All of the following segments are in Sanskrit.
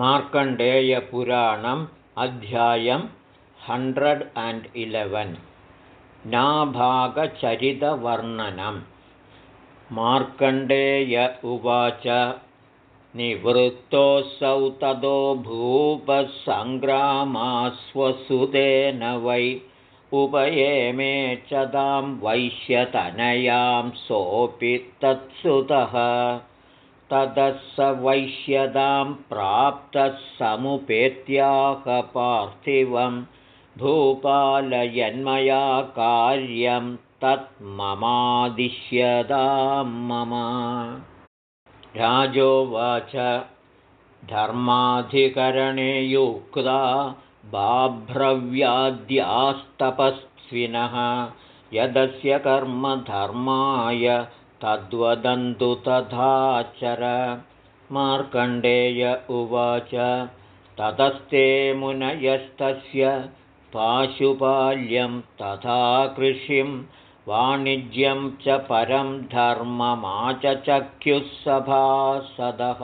मार्कण्डेयपुराणम् अध्यायं हण्ड्रेड् अण्ड् इलेवन्। नाभागचरितवर्णनं मार्कण्डेय उवाच निवृत्तोऽसौ ततो भूपसङ्ग्रामास्वसुतेन वै उपयेमे च तां वैश्यतनयां सोऽपि तत्सुतः ततः स वैश्यतां प्राप्तः समुपेत्याह पार्थिवं भूपालयन्मया कार्यं तत्ममादिश्यतां मम। राजोवाच धर्माधिकरणे युक्ता बाभ्रव्याद्यास्तपस्विनः। यदस्य कर्मधर्माय तद्वदन्तु तथाचर मार्कण्डेय उवाच ततस्ते मुनयस्तस्य पाशुपाल्यं तथा कृषिं वाणिज्यं च परं धर्ममाचचख्युः सभासदः।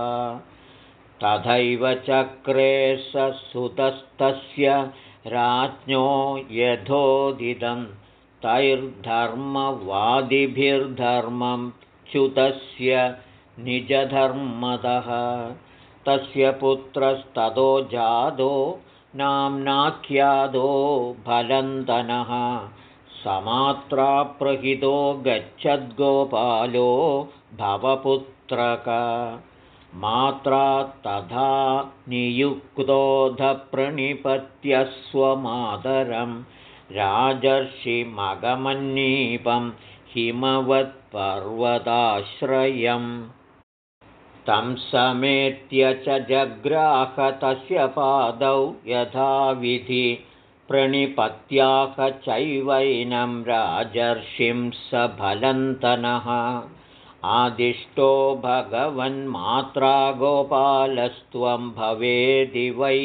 तथैव चक्रे स सुतस्तस्य राज्ञो यथोदितं तैर्धर्मवादिभिर्धर्मं च्युतस्य निजधर्मदः तस्य पुत्रस्ततो जादो नाम्नाख्यादो फलन्दनः समात्राप्रहितो गच्छद्गोपालो भवपुत्रक। मात्रा तथा नियुक्तोऽधप्रणिपत्यस्वमातरं राजर्षिमगमन्नीपं हिमवत्पर्वताश्रयम् तं समेत्य च जग्राह तस्य पादौ यथाविधि प्रणिपत्याह चैवैनं राजर्षिं स फलन्तनः आदिष्टो भगवन्मात्रा गोपालस्त्वं भवेदि वै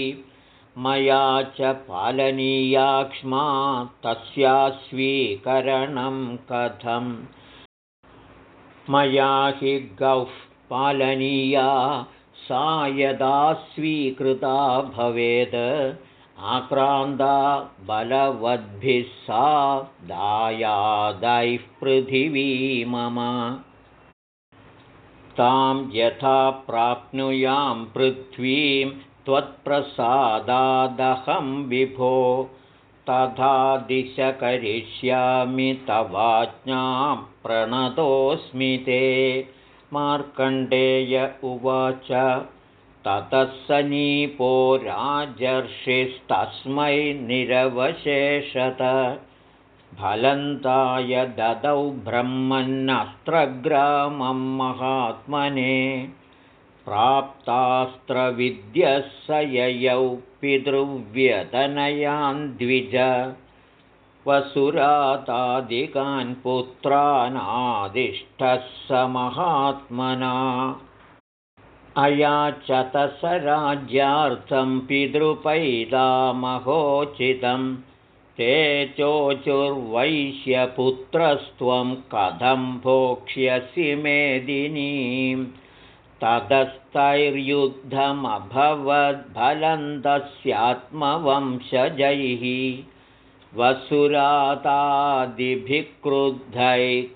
मया च पालनीयाक्ष्मा तस्या स्वीकरणं कथं मया हि गौः पालनीया सा यदा स्वीकृता भवेद् आक्रान्ता बलवद्भिः सा दायादैः पृथिवी मम। तां यथा प्राप्नुयां पृथ्वीं त्वत्प्रसादादहं विभो तथा दिश करिष्यामि तवाज्ञां प्रणतोऽस्मि ते। मार्कण्डेय उवाच ततः सनीपो राजर्षिस्तस्मै निरवशेषत। फलन्ताय ददौ ब्रह्मन्नस्त्रग्रामं महात्मने प्राप्तास्त्रविद्यः स ययौ पितृव्यतनयान् द्विज वसुरातादिकान् पुत्रानादिष्टः स महात्मना अयाचतस राज्यार्थं पितृपैतामहोचितं ते चोचुर्वैश्यपुत्रस्त्वं कथं भोक्ष्यसि मेदिनीं ततस्तैर्युद्धमभवद्फलन्तस्यात्मवंशजैः वसुरातादिभिः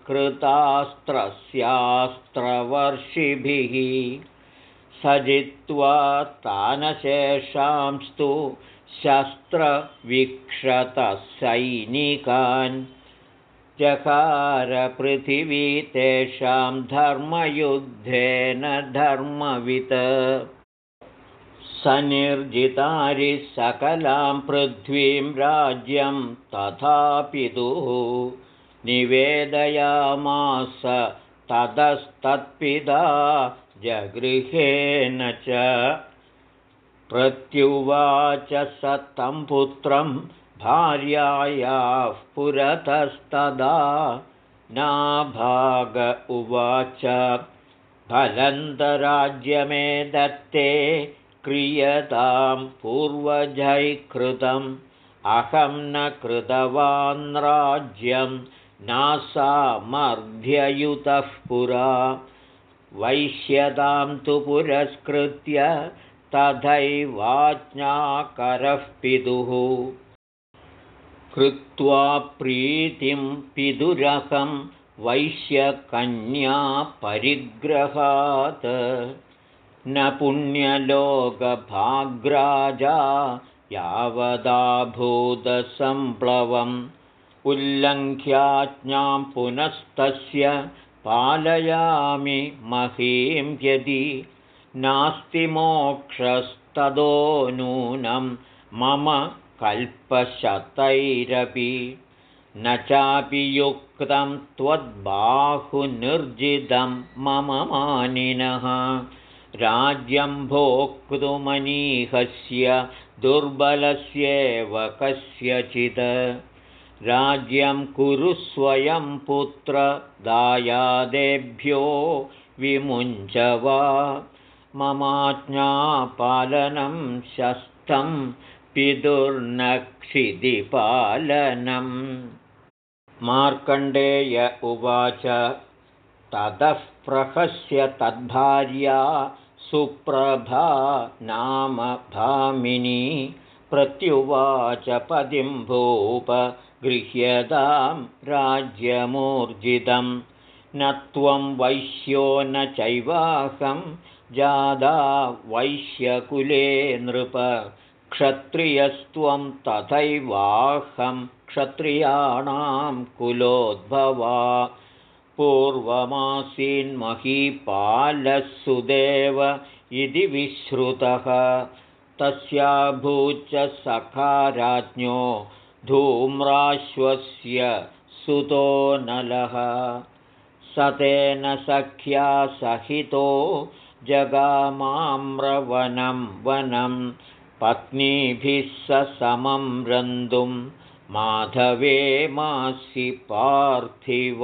कृतास्त्रस्यास्त्रवर्षिभिः स जित्वा तानशेषांस्तु शस्त्रविक्षतसैनिकान् जकारपृथिवी तेषां धर्मयुद्धेन धर्मवित्। स निर्जितारि सकलां पृथ्वीं राज्यं तथा पितुः निवेदयामास ततस्तत्पिता जगृहेण च प्रत्युवाच स तं पुत्रं भार्यायाः पुरतस्तदा नाभाग उवाच। फलन्तराज्यमे दत्ते क्रियतां पूर्वजैकृतम् अहं न कृतवान् राज्यं नासामर्ध्ययुतः पुरा। वैश्यतां तु पुरस्कृत्य तथैवाज्ञाकरः पितुः कृत्वा प्रीतिं पितुरहं वैश्यकन्यापरिग्रहात्। न पुण्यलोकभाग्राजा यावदाभूतसम्प्लवम्। उल्लङ्घ्याज्ञां पुनस्तस्य पालयामि महीं यदि नास्ति मोक्षस्तदो नूनं मम कल्पशतैरपि न चापि युक्तं त्वद्बाहुनिर्जितं मम मानिनः। राज्यं भोक्तुमनीहस्य दुर्बलस्येव कस्यचित् राज्यं कुरु स्वयं पुत्रदायादेभ्यो विमुञ्च वा ममाज्ञापालनं शस्तं पितुर्नक्षिदिपालनम् मार्कण्डेय उवाच ततः प्रहस्य तद्भार्या सुप्रभा नाम भामिनी प्रत्युवाच पदिं भूप गृह्यतां राज्यमूर्जितं। न त्वं वैश्यो न चैवाहं जादा वैश्यकुले नृप क्षत्रियस्त्वं तथैवाहं क्षत्रियाणां कुलोद्भवा। पूर्वमासीन्महीपालः सुदेव इति विश्रुतः। तस्याभूच सखा राज्ञो धूम्राश्वस्य सुतो नलः। स तेन सख्या सहितो जगामाम्रवनं वनं पत्नीभिः स समं रन्तुं माधवे मासि पार्थिव।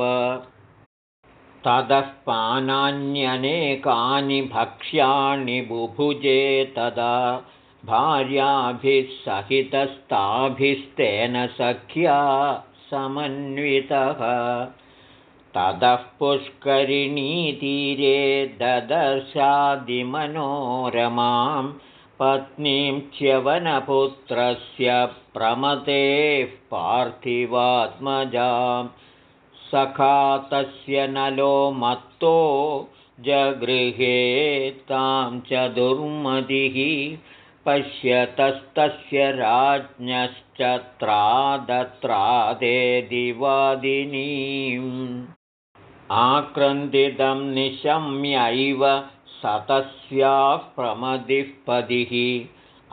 ततः पानान्यनेकानि भक्ष्याणि बुभुजे तदा भार्याभिः सहितस्ताभिस्तेन सख्या समन्वितः। ततः पुष्करिणीतीरे ददर्शादिमनोरमां पत्नीं च्यवनपुत्रस्य प्रमतेः पार्थिवात्मजां। सखा तस्य नलो मत्तो जगृहे तां च दुर्मतिः। पश्यतस्तस्य राज्ञश्च त्रादत्रादे दिवादिनीम्। आक्रन्दितं निशम्यैव सतस्याः प्रमदिः पदिः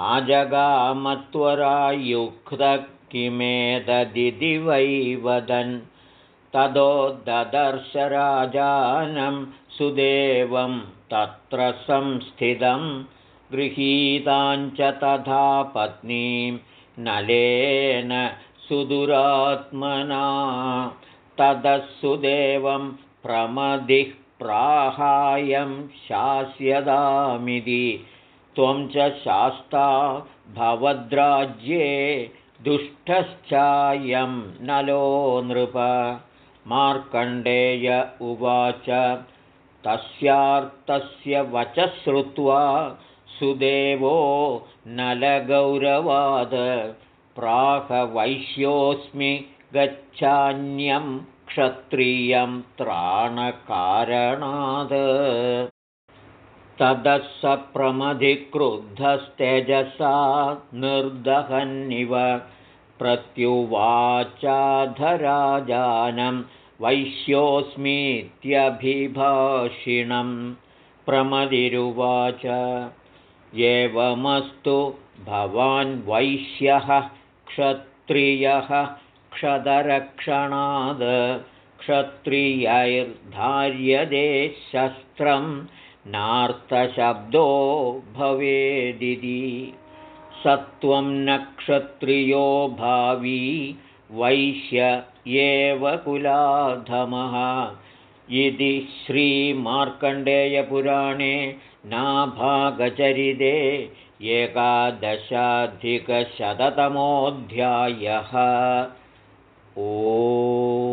आजगामत्वरायुक्तः किमेतदिति वै वदन् ततो ददर्शराजानं सुदेवं तत्र संस्थितम् गृहीताञ्च तथा पत्नीं नलेन सुदुरात्मना। ततः सुदेवं प्रमदिः प्राहायं शास्यदामिति। त्वं च शास्ता भवद्राज्ये दुष्टश्चायं नलो नृप। मार्कण्डेय उवाच तस्यार्तस्य वचः श्रुत्वा सुदेवो नलगौरवाद। प्राहवैश्योऽस्मि गच्छान्यं क्षत्रियं त्राणकारणात्। स प्रमधिक्रुद्धस्तेजसा निर्दहन्निव प्रत्युवाचाधराजानं वैश्योऽस्मीत्यभिभाषिणं प्रमदिरुवाच। एवमस्तु भवान् वैश्यः क्षत्रियः क्षतरक्षणाद् क्षत्रियैर्धार्यते शस्त्रं नार्थशब्दो भवेदिति। सत्वं न क्षत्रियो भावी वैश्य एव कुलाधमः। इति श्रीमार्कण्डेयपुराणे नाभागचरिते एकादशाधिकशततमोऽध्यायः ओ